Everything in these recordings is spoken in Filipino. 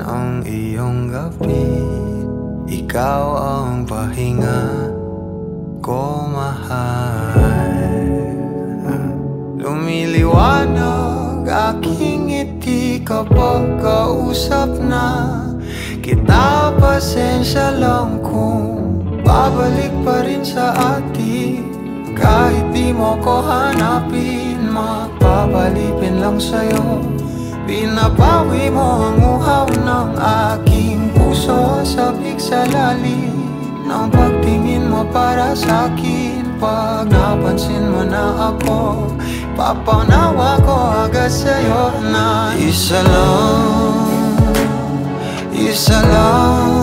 ang iyong gabi. Ikaw ang pahinga ko mahal. Lumiliwanag aking ngiti kapag kausap na Kita. Pasensya lang kung babalik pa rin sa atin Kahit di mo ko hanapin Magpapalipin lang sa'yo Pinapawi mo ang uhaw ng aking puso Sabik sa lalim ng pagtingin mo para sa akin. Pag napansin mo na ako Papanawa ko agad sa'yo na Isa lang, isa lang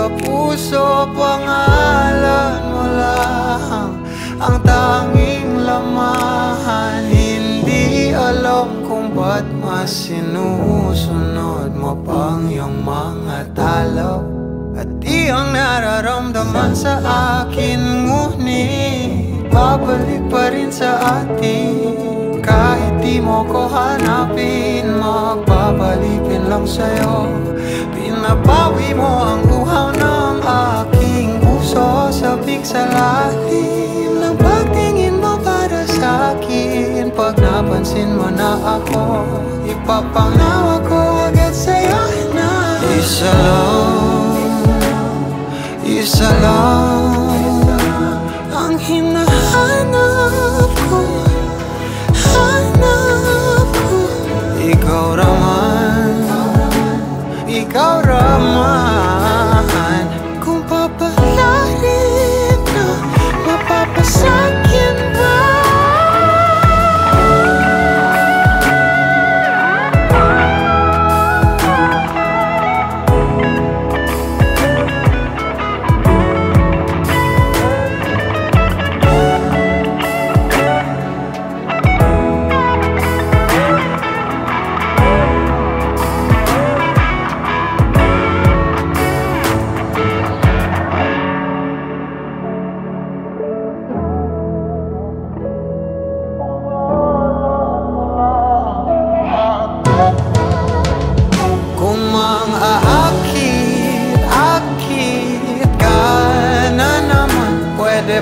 sa puso Pangalan mo lang. Ang tanging lamahan Hindi alam kung ba't mas sinusunod mo pang iyong mga talo. At ang nararamdaman sa akin Ngunit babalik pa rin sa atin. Kahit di mo ko hanapin Magpapalipin lang sa'yo. Pinabawi mo ang Sabik sa lalim ng pagtingin mo para sa akin. Pag napansin mo na ako Ipapanawa ko agad sa'yo na Isa lang, isa lang. Ang hinahanap ko Hanap ko. Ikaw raman Ikaw raman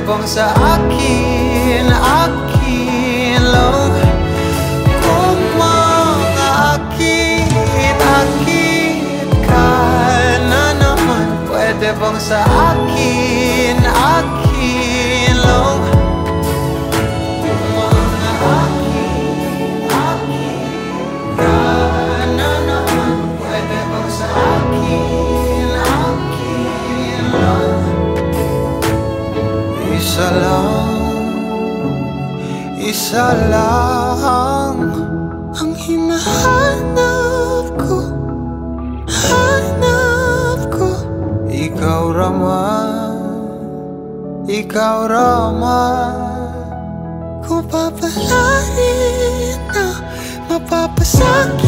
bang sa akin, akin lang Kung mang aakit, akit ka na naman Pwede bang sa akin Isa lang, isa lang. Ang hinahanap ko, hanap ko. Ikaw raman, ikaw raman Kung papalarin na mapapasakit pa